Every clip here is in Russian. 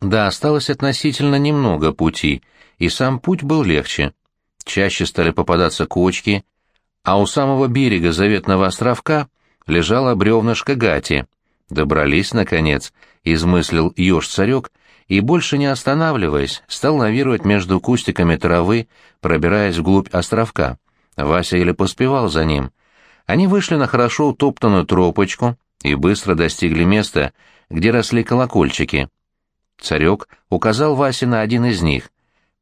Да, осталось относительно немного пути, и сам путь был легче. Чаще стали попадаться кочки, а у самого берега заветного островка лежала бревнышко Гати. Добрались, наконец, измыслил еж-царек, и, больше не останавливаясь, стал лавировать между кустиками травы, пробираясь вглубь островка. Вася еле поспевал за ним. Они вышли на хорошо утоптанную тропочку и быстро достигли места, где росли колокольчики. Царек указал Васе на один из них.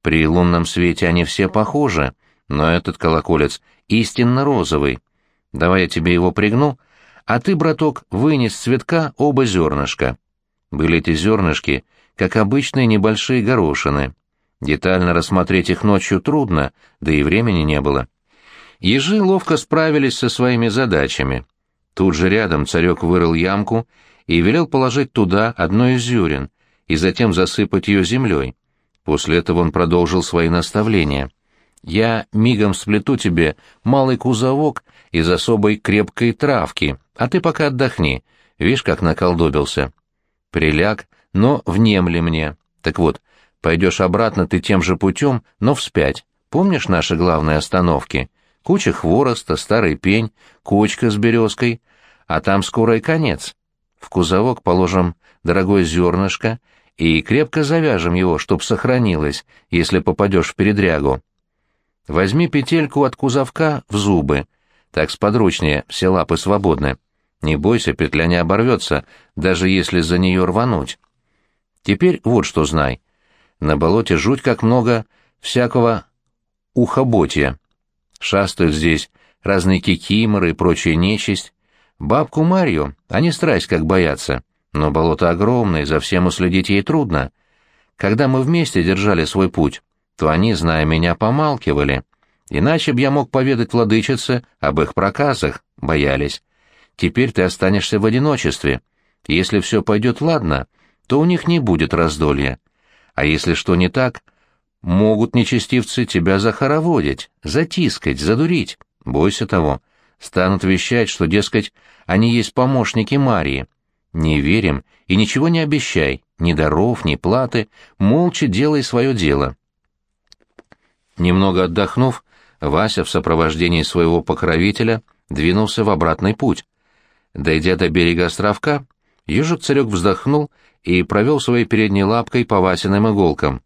При лунном свете они все похожи, но этот колоколец истинно розовый. Давай я тебе его пригну, а ты, браток, вынес цветка оба зернышка. Были эти зернышки, как обычные небольшие горошины. Детально рассмотреть их ночью трудно, да и времени не было. Ежи ловко справились со своими задачами. Тут же рядом царек вырыл ямку и велел положить туда одно из зерен и затем засыпать ее землей. После этого он продолжил свои наставления. «Я мигом сплету тебе малый кузовок из особой крепкой травки, а ты пока отдохни. Видишь, как наколдобился. Приляг, но внемли мне. Так вот, пойдешь обратно ты тем же путем, но вспять. Помнишь наши главные остановки? Куча хвороста, старый пень, кочка с березкой, а там скоро и конец. В кузовок положим дорогое зернышко и крепко завяжем его, чтоб сохранилось, если попадешь в передрягу. Возьми петельку от кузовка в зубы, так сподручнее, все лапы свободны. Не бойся, петля не оборвется, даже если за нее рвануть. Теперь вот что знай. На болоте жуть как много всякого ухоботья. Шастают здесь разные кикиморы и прочая нечисть. Бабку Марью они страсть как боятся, но болото огромное, за всем уследить ей трудно. Когда мы вместе держали свой путь, то они, зная меня, помалкивали. Иначе б я мог поведать владычице об их проказах, боялись. Теперь ты останешься в одиночестве. Если все пойдет ладно, то у них не будет раздолья. А если что не так, могут нечестивцы тебя захороводить, затискать, задурить. Бойся того. Станут вещать, что, дескать, они есть помощники Марии. Не верим и ничего не обещай, ни даров, ни платы, молча делай свое дело. Немного отдохнув, Вася в сопровождении своего покровителя двинулся в обратный путь. Дойдя до берега островка, ежик-царек вздохнул и провел своей передней лапкой по Васиным иголкам.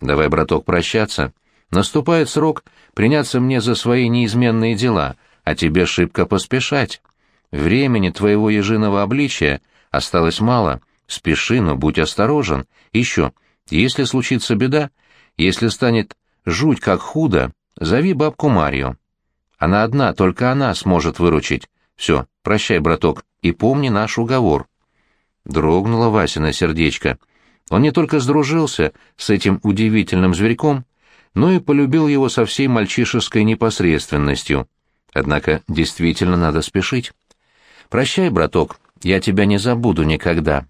«Давай, браток, прощаться. Наступает срок приняться мне за свои неизменные дела, а тебе шибко поспешать. Времени твоего ежиного обличия осталось мало. Спеши, но будь осторожен. Еще, если случится беда, если станет жуть как худо, зови бабку Марию. Она одна, только она сможет выручить. Все, прощай, браток, и помни наш уговор». Дрогнуло Васина сердечко. Он не только сдружился с этим удивительным зверьком, но и полюбил его со всей мальчишеской непосредственностью. Однако действительно надо спешить. «Прощай, браток, я тебя не забуду никогда».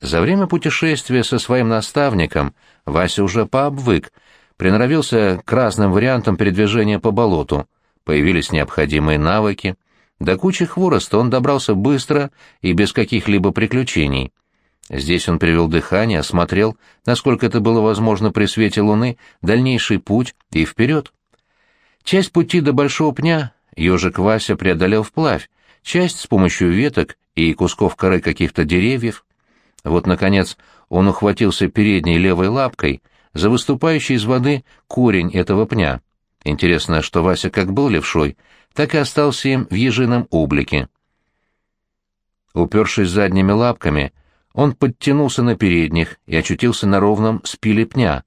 За время путешествия со своим наставником Вася уже пообвык, приноровился к разным вариантам передвижения по болоту, появились необходимые навыки — до кучи хвороста он добрался быстро и без каких-либо приключений. Здесь он привел дыхание, осмотрел, насколько это было возможно при свете луны, дальнейший путь и вперед. Часть пути до Большого Пня ежик Вася преодолел вплавь, часть с помощью веток и кусков коры каких-то деревьев. Вот, наконец, он ухватился передней левой лапкой за выступающий из воды корень этого пня. Интересно, что Вася как был левшой — так и остался им в ежином облике. Упершись задними лапками, он подтянулся на передних и очутился на ровном спиле пня.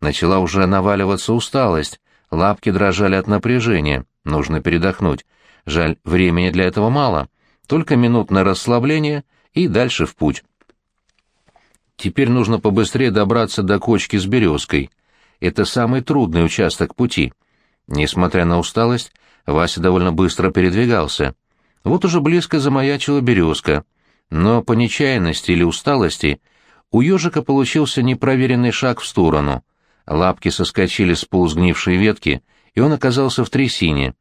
Начала уже наваливаться усталость, лапки дрожали от напряжения, нужно передохнуть. Жаль, времени для этого мало, только минутное расслабление и дальше в путь. Теперь нужно побыстрее добраться до кочки с березкой. Это самый трудный участок пути. Несмотря на усталость, Вася довольно быстро передвигался. Вот уже близко замаячила березка, но по нечаянности или усталости у ежика получился непроверенный шаг в сторону. Лапки соскочили с полусгнившей ветки, и он оказался в трясине.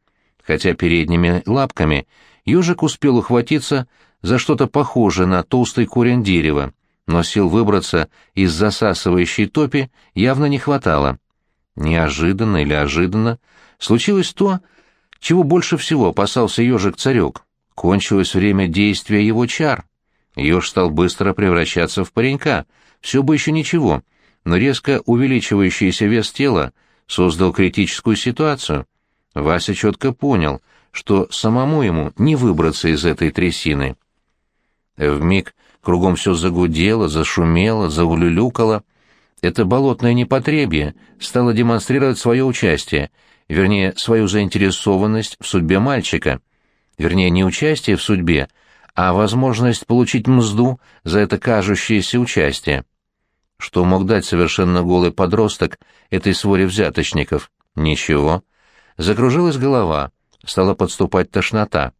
Хотя передними лапками ежик успел ухватиться за что-то похожее на толстый корень дерева, но сил выбраться из засасывающей топи явно не хватало. Неожиданно или ожиданно случилось то, чего больше всего опасался ежик-царек. Кончилось время действия его чар. Еж стал быстро превращаться в паренька, все бы еще ничего, но резко увеличивающийся вес тела создал критическую ситуацию. Вася четко понял, что самому ему не выбраться из этой трясины. Вмиг кругом все загудело, зашумело, заулюлюкало. Это болотное непотребие стало демонстрировать свое участие, вернее, свою заинтересованность в судьбе мальчика. Вернее, не участие в судьбе, а возможность получить мзду за это кажущееся участие. Что мог дать совершенно голый подросток этой своре взяточников? Ничего. Закружилась голова, стала подступать тошнота.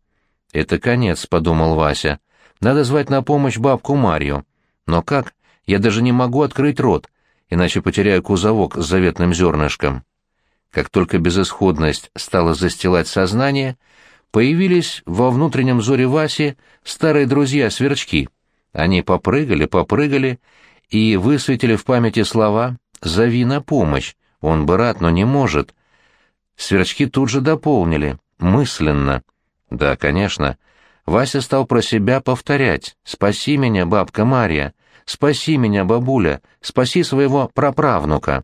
«Это конец», — подумал Вася. «Надо звать на помощь бабку Марью. Но как? Я даже не могу открыть рот, иначе потеряю кузовок с заветным зернышком». Как только безысходность стала застилать сознание, появились во внутреннем взоре Васи старые друзья-сверчки. Они попрыгали, попрыгали и высветили в памяти слова «Зови на помощь». Он бы рад, но не может. Сверчки тут же дополнили, мысленно. Да, конечно. Вася стал про себя повторять «Спаси меня, бабка Марья! Спаси меня, бабуля! Спаси своего праправнука!»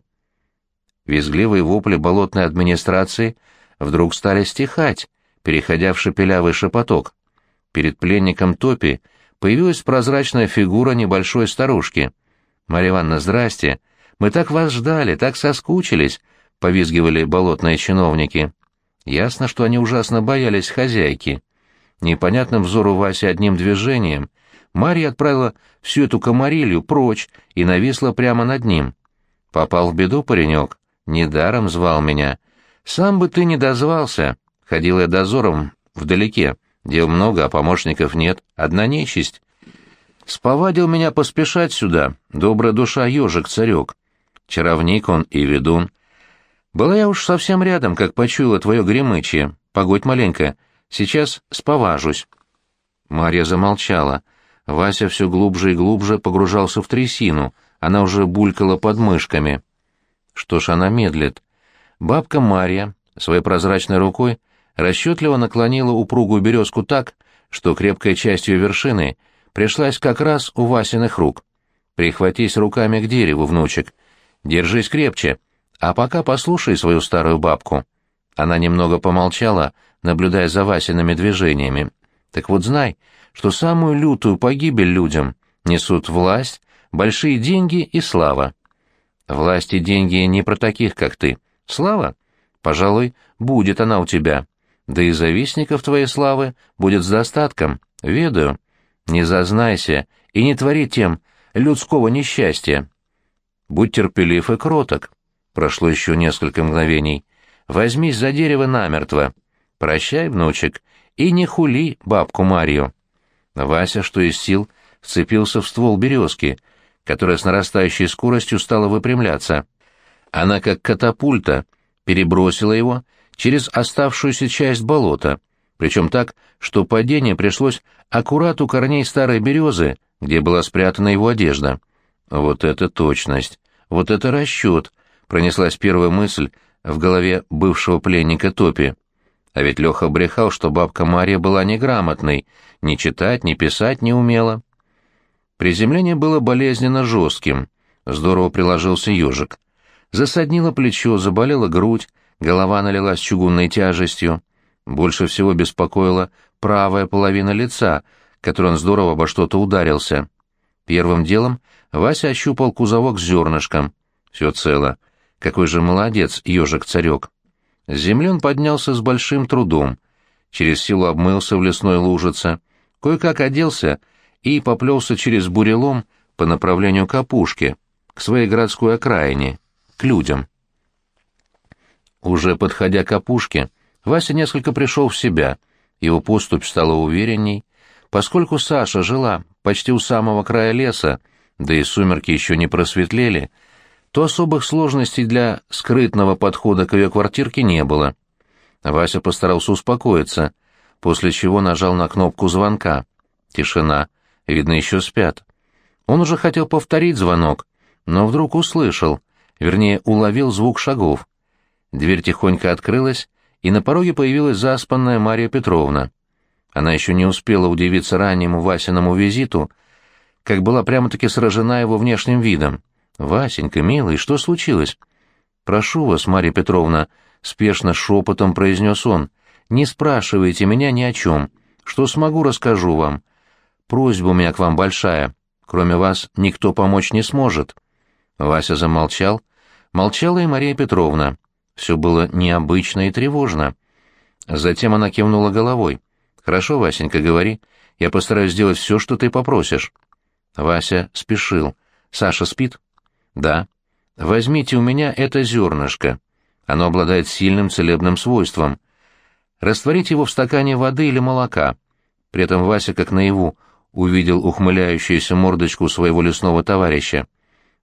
Визгливые вопли болотной администрации вдруг стали стихать, переходя в шепелявый шепоток. Перед пленником Топи появилась прозрачная фигура небольшой старушки. «Марья Ивановна, здрасте! Мы так вас ждали, так соскучились!» — повизгивали болотные чиновники. Ясно, что они ужасно боялись хозяйки. Непонятным взору Васи одним движением Марья отправила всю эту комарилью прочь и нависла прямо над ним. Попал в беду паренек, недаром звал меня. Сам бы ты не дозвался. Ходил я дозором вдалеке. Дел много, а помощников нет. Одна нечисть. Сповадил меня поспешать сюда, добрая душа ежик-царек. Чаровник он и ведун. Была я уж совсем рядом, как почуяла твое гремычье. Погодь маленько, сейчас споважусь. Марья замолчала. Вася все глубже и глубже погружался в трясину. Она уже булькала под мышками. Что ж она медлит? Бабка Марья своей прозрачной рукой расчетливо наклонила упругую березку так, что крепкая часть ее вершины пришлась как раз у Васиных рук. «Прихватись руками к дереву, внучек. Держись крепче, а пока послушай свою старую бабку». Она немного помолчала, наблюдая за Васиными движениями. «Так вот знай, что самую лютую погибель людям несут власть, большие деньги и слава. Власть и деньги не про таких, как ты. Слава? Пожалуй, будет она у тебя. Да и завистников твоей славы будет с достатком, ведаю. Не зазнайся и не твори тем людского несчастья. Будь терпелив и кроток. Прошло еще несколько мгновений. Возьмись за дерево намертво. Прощай, внучек, и не хули бабку Марью. Вася, что из сил, вцепился в ствол березки, которая с нарастающей скоростью стала выпрямляться. Она, как катапульта, перебросила его через оставшуюся часть болота, причем так, что падение пришлось аккурат у корней старой березы, где была спрятана его одежда. Вот это точность, вот это расчет, пронеслась первая мысль в голове бывшего пленника Топи. А ведь Леха брехал, что бабка Мария была неграмотной, ни читать, ни писать не умела. Приземление было болезненно жестким, здорово приложился ежик. Засаднило плечо, заболела грудь, голова налилась чугунной тяжестью. Больше всего беспокоила правая половина лица, которой он здорово обо что-то ударился. Первым делом Вася ощупал кузовок с зернышком. Все цело. Какой же молодец, ежик-царек. С земли он поднялся с большим трудом. Через силу обмылся в лесной лужице. Кое-как оделся и поплелся через бурелом по направлению к опушке, к своей городской окраине, к людям. Уже подходя к опушке, Вася несколько пришел в себя, его поступь стала уверенней, поскольку Саша жила почти у самого края леса, да и сумерки еще не просветлели, то особых сложностей для скрытного подхода к ее квартирке не было. Вася постарался успокоиться, после чего нажал на кнопку звонка. Тишина. Видно, еще спят. Он уже хотел повторить звонок, но вдруг услышал, вернее, уловил звук шагов. Дверь тихонько открылась, и на пороге появилась заспанная Мария Петровна. Она еще не успела удивиться раннему Васиному визиту, как была прямо-таки сражена его внешним видом. «Васенька, милый, что случилось?» «Прошу вас, Мария Петровна», — спешно шепотом произнес он, — «не спрашивайте меня ни о чем. Что смогу, расскажу вам. Просьба у меня к вам большая. Кроме вас никто помочь не сможет». Вася замолчал. Молчала и Мария Петровна. Все было необычно и тревожно. Затем она кивнула головой. «Хорошо, Васенька, говори. Я постараюсь сделать все, что ты попросишь». Вася спешил. «Саша спит?» «Да». «Возьмите у меня это зернышко. Оно обладает сильным целебным свойством. Растворите его в стакане воды или молока». При этом Вася, как наяву, увидел ухмыляющуюся мордочку своего лесного товарища.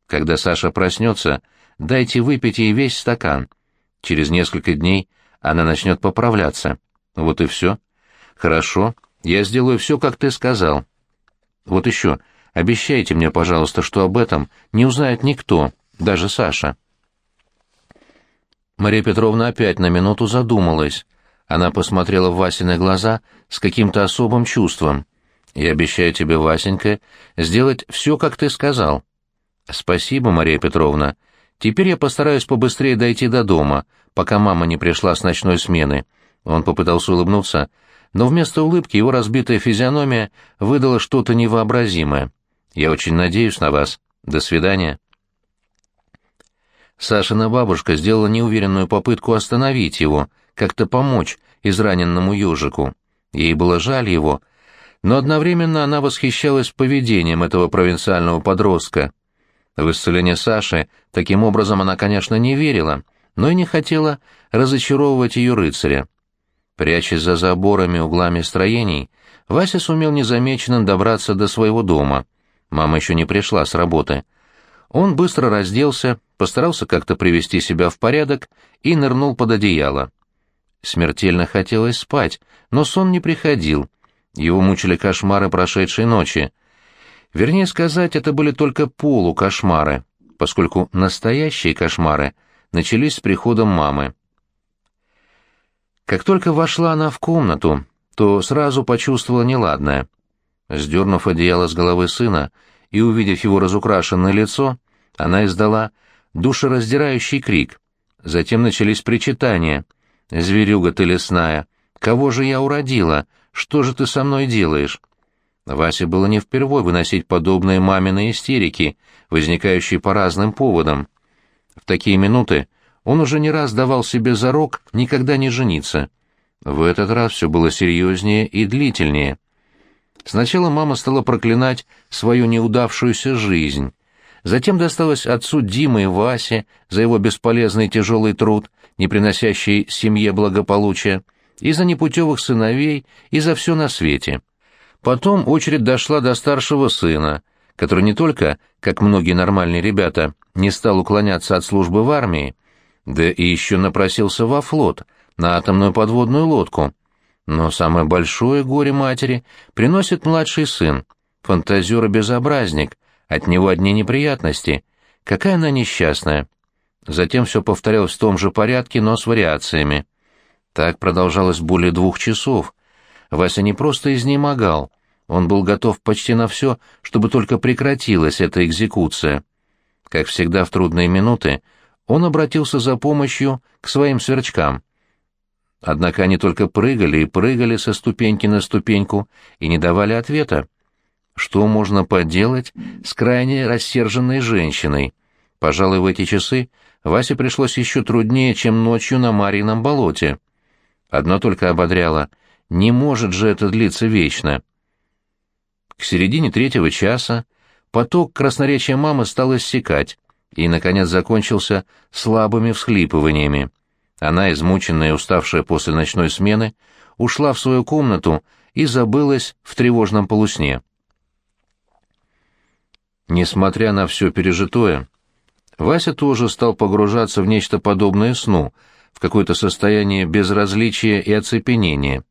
«Когда Саша проснется, дайте выпить ей весь стакан. Через несколько дней она начнет поправляться. Вот и все». «Хорошо, я сделаю все, как ты сказал. Вот еще, обещайте мне, пожалуйста, что об этом не узнает никто, даже Саша». Мария Петровна опять на минуту задумалась. Она посмотрела в Васины глаза с каким-то особым чувством. «Я обещаю тебе, Васенька, сделать все, как ты сказал». «Спасибо, Мария Петровна. Теперь я постараюсь побыстрее дойти до дома, пока мама не пришла с ночной смены». Он попытался улыбнуться, но вместо улыбки его разбитая физиономия выдала что-то невообразимое. «Я очень надеюсь на вас. До свидания». Сашина бабушка сделала неуверенную попытку остановить его, как-то помочь израненному ежику. Ей было жаль его, но одновременно она восхищалась поведением этого провинциального подростка. В исцеление Саши таким образом она, конечно, не верила, но и не хотела разочаровывать ее рыцаря. Прячась за заборами, углами строений, Вася сумел незамеченным добраться до своего дома. Мама еще не пришла с работы. Он быстро разделся, постарался как-то привести себя в порядок и нырнул под одеяло. Смертельно хотелось спать, но сон не приходил. Его мучили кошмары прошедшей ночи. Вернее сказать, это были только полукошмары, поскольку настоящие кошмары начались с приходом мамы. Как только вошла она в комнату, то сразу почувствовала неладное. Сдернув одеяло с головы сына и увидев его разукрашенное лицо, она издала душераздирающий крик. Затем начались причитания. «Зверюга ты лесная! Кого же я уродила? Что же ты со мной делаешь?» Васе было не впервой выносить подобные мамины истерики, возникающие по разным поводам. В такие минуты он уже не раз давал себе зарок никогда не жениться. В этот раз все было серьезнее и длительнее. Сначала мама стала проклинать свою неудавшуюся жизнь. Затем досталось отцу Димы и Васе за его бесполезный тяжелый труд, не приносящий семье благополучия, и за непутевых сыновей, и за все на свете. Потом очередь дошла до старшего сына, который не только, как многие нормальные ребята, не стал уклоняться от службы в армии, да и еще напросился во флот, на атомную подводную лодку. Но самое большое горе матери приносит младший сын, фантазер и безобразник, от него одни неприятности. Какая она несчастная. Затем все повторялось в том же порядке, но с вариациями. Так продолжалось более двух часов. Вася не просто изнемогал, он был готов почти на все, чтобы только прекратилась эта экзекуция. Как всегда в трудные минуты, он обратился за помощью к своим сверчкам. Однако они только прыгали и прыгали со ступеньки на ступеньку и не давали ответа. Что можно поделать с крайне рассерженной женщиной? Пожалуй, в эти часы Васе пришлось еще труднее, чем ночью на Марьином болоте. Одно только ободряло — не может же это длиться вечно. К середине третьего часа поток красноречия мамы стал иссякать, и, наконец, закончился слабыми всхлипываниями. Она, измученная и уставшая после ночной смены, ушла в свою комнату и забылась в тревожном полусне. Несмотря на все пережитое, Вася тоже стал погружаться в нечто подобное сну, в какое-то состояние безразличия и оцепенения.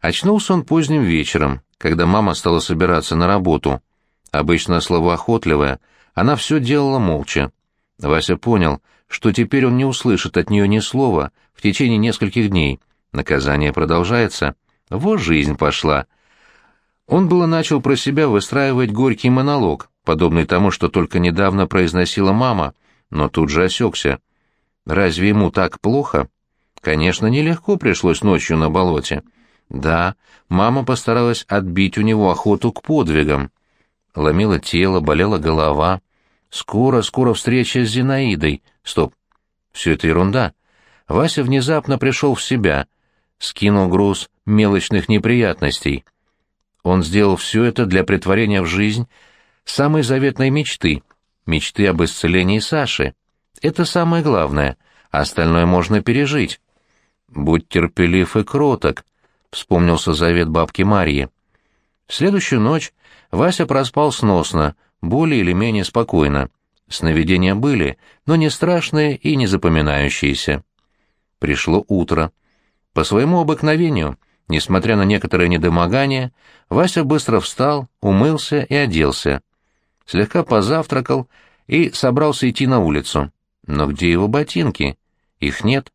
Очнулся он поздним вечером, когда мама стала собираться на работу. Обычно словоохотливая, она все делала молча. Вася понял, что теперь он не услышит от нее ни слова в течение нескольких дней. Наказание продолжается. Вот жизнь пошла. Он было начал про себя выстраивать горький монолог, подобный тому, что только недавно произносила мама, но тут же осекся. Разве ему так плохо? Конечно, нелегко пришлось ночью на болоте. Да, мама постаралась отбить у него охоту к подвигам. Ломило тело, болела голова. Скоро, скоро встреча с Зинаидой. Стоп. Все это ерунда. Вася внезапно пришел в себя, скинул груз мелочных неприятностей. Он сделал все это для притворения в жизнь самой заветной мечты, мечты об исцелении Саши. Это самое главное, а остальное можно пережить. «Будь терпелив и кроток», — вспомнился завет бабки Марьи. В следующую ночь Вася проспал сносно, более или менее спокойно. Сновидения были, но не страшные и не запоминающиеся. Пришло утро. По своему обыкновению, несмотря на некоторое недомогание, Вася быстро встал, умылся и оделся. Слегка позавтракал и собрался идти на улицу. Но где его ботинки? Их нет.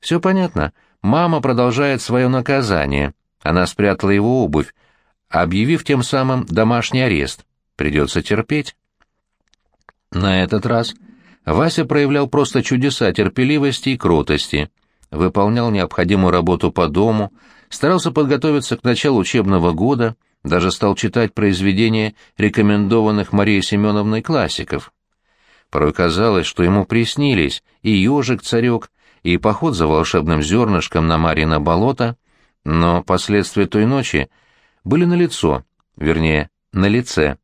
Все понятно. Мама продолжает свое наказание. Она спрятала его обувь, объявив тем самым домашний арест. Придется терпеть. На этот раз Вася проявлял просто чудеса терпеливости и кротости, выполнял необходимую работу по дому, старался подготовиться к началу учебного года, даже стал читать произведения рекомендованных Марией Семеновной классиков. Порой казалось, что ему приснились и ежик-царек, и поход за волшебным зернышком на Марьино болото, но последствия той ночи были налицо, вернее, на лице.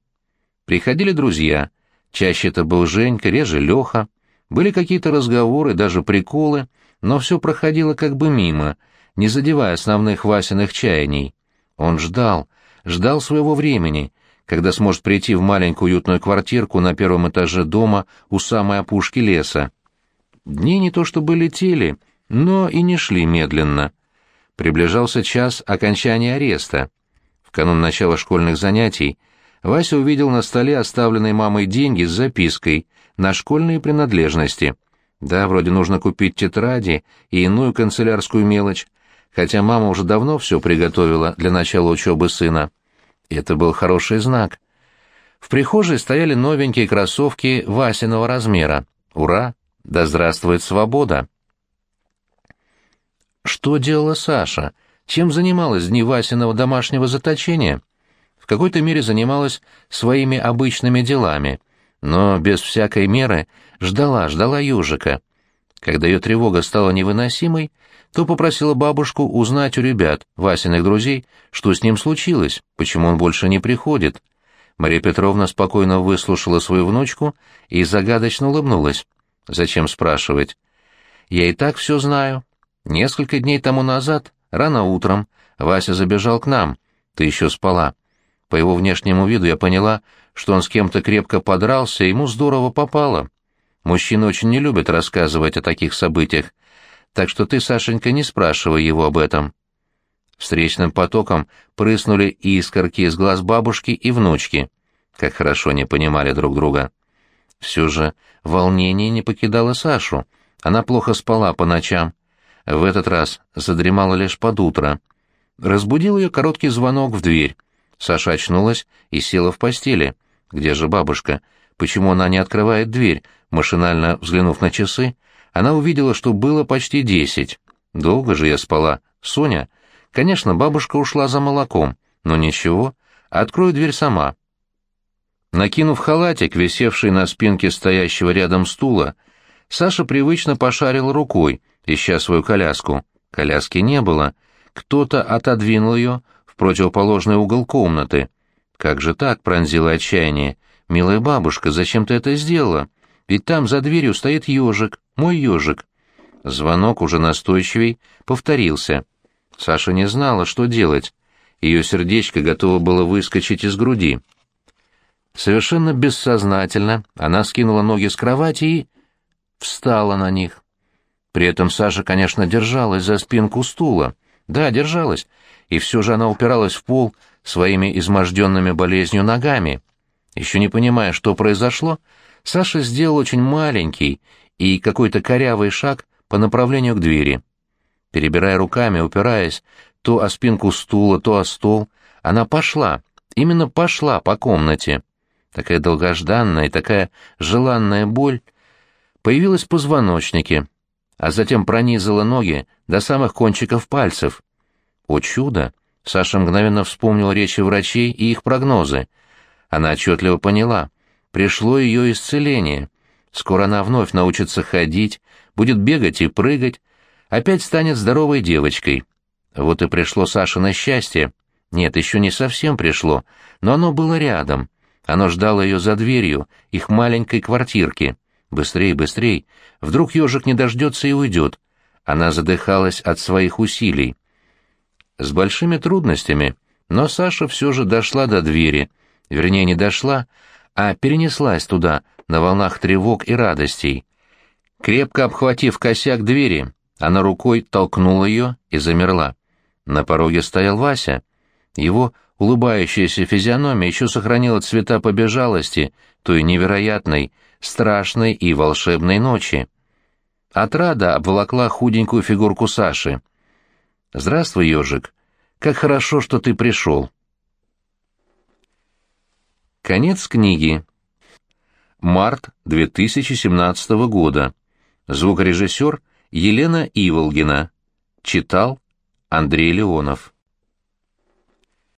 Приходили друзья, чаще это был Женька, реже Леха, были какие-то разговоры, даже приколы, но все проходило как бы мимо, не задевая основных Васиных чаяний. Он ждал, ждал своего времени, когда сможет прийти в маленькую уютную квартирку на первом этаже дома у самой опушки леса. Дни не то чтобы летели, но и не шли медленно. Приближался час окончания ареста. В канун начала школьных занятий Вася увидел на столе оставленные мамой деньги с запиской на школьные принадлежности. Да, вроде нужно купить тетради и иную канцелярскую мелочь, хотя мама уже давно все приготовила для начала учебы сына. Это был хороший знак. В прихожей стояли новенькие кроссовки Васиного размера. Ура! Да здравствует свобода! Что делала Саша? Чем занималась дни Васиного домашнего заточения? В какой-то мере занималась своими обычными делами, но без всякой меры ждала, ждала Южика. Когда ее тревога стала невыносимой, то попросила бабушку узнать у ребят, Васиных друзей, что с ним случилось, почему он больше не приходит. Мария Петровна спокойно выслушала свою внучку и загадочно улыбнулась. Зачем спрашивать? Я и так все знаю. Несколько дней тому назад, рано утром, Вася забежал к нам. Ты еще спала. По его внешнему виду я поняла, что он с кем-то крепко подрался, и ему здорово попало. Мужчины очень не любят рассказывать о таких событиях, так что ты, Сашенька, не спрашивай его об этом. Встречным потоком прыснули искорки из глаз бабушки и внучки. Как хорошо не понимали друг друга. Все же волнение не покидало Сашу. Она плохо спала по ночам. В этот раз задремала лишь под утро. Разбудил ее короткий звонок в дверь. Саша очнулась и села в постели. «Где же бабушка? Почему она не открывает дверь?» Машинально взглянув на часы, она увидела, что было почти десять. «Долго же я спала. Соня?» «Конечно, бабушка ушла за молоком. Но ничего. Открою дверь сама». Накинув халатик, висевший на спинке стоящего рядом стула, Саша привычно пошарил рукой, ища свою коляску. Коляски не было. Кто-то отодвинул ее противоположный угол комнаты. «Как же так?» — пронзило отчаяние. «Милая бабушка, зачем ты это сделала? Ведь там за дверью стоит ежик, мой ежик». Звонок уже настойчивей повторился. Саша не знала, что делать. Ее сердечко готово было выскочить из груди. Совершенно бессознательно она скинула ноги с кровати и встала на них. При этом Саша, конечно, держалась за спинку стула. Да, держалась. И все же она упиралась в пол своими изможденными болезнью ногами. Еще не понимая, что произошло, Саша сделал очень маленький и какой-то корявый шаг по направлению к двери. Перебирая руками, упираясь то о спинку стула, то о стол, она пошла, именно пошла по комнате. Такая долгожданная и такая желанная боль появилась в позвоночнике, а затем пронизала ноги до самых кончиков пальцев. О чудо! Саша мгновенно вспомнил речи врачей и их прогнозы. Она отчетливо поняла. Пришло ее исцеление. Скоро она вновь научится ходить, будет бегать и прыгать, опять станет здоровой девочкой. Вот и пришло Саше счастье. Нет, еще не совсем пришло, но оно было рядом. Оно ждало ее за дверью, их маленькой квартирки. Быстрей, быстрей. Вдруг ежик не дождется и уйдет. Она задыхалась от своих усилий. С большими трудностями, но Саша все же дошла до двери. Вернее, не дошла, а перенеслась туда, на волнах тревог и радостей. Крепко обхватив косяк двери, она рукой толкнула ее и замерла. На пороге стоял Вася. Его улыбающаяся физиономия еще сохранила цвета побежалости той невероятной, страшной и волшебной ночи. Отрада обволокла худенькую фигурку Саши. «Здравствуй, ежик. Как хорошо, что ты пришел». Конец книги. Март 2017 года. Звукорежиссер Елена Иволгина. Читал Андрей Леонов.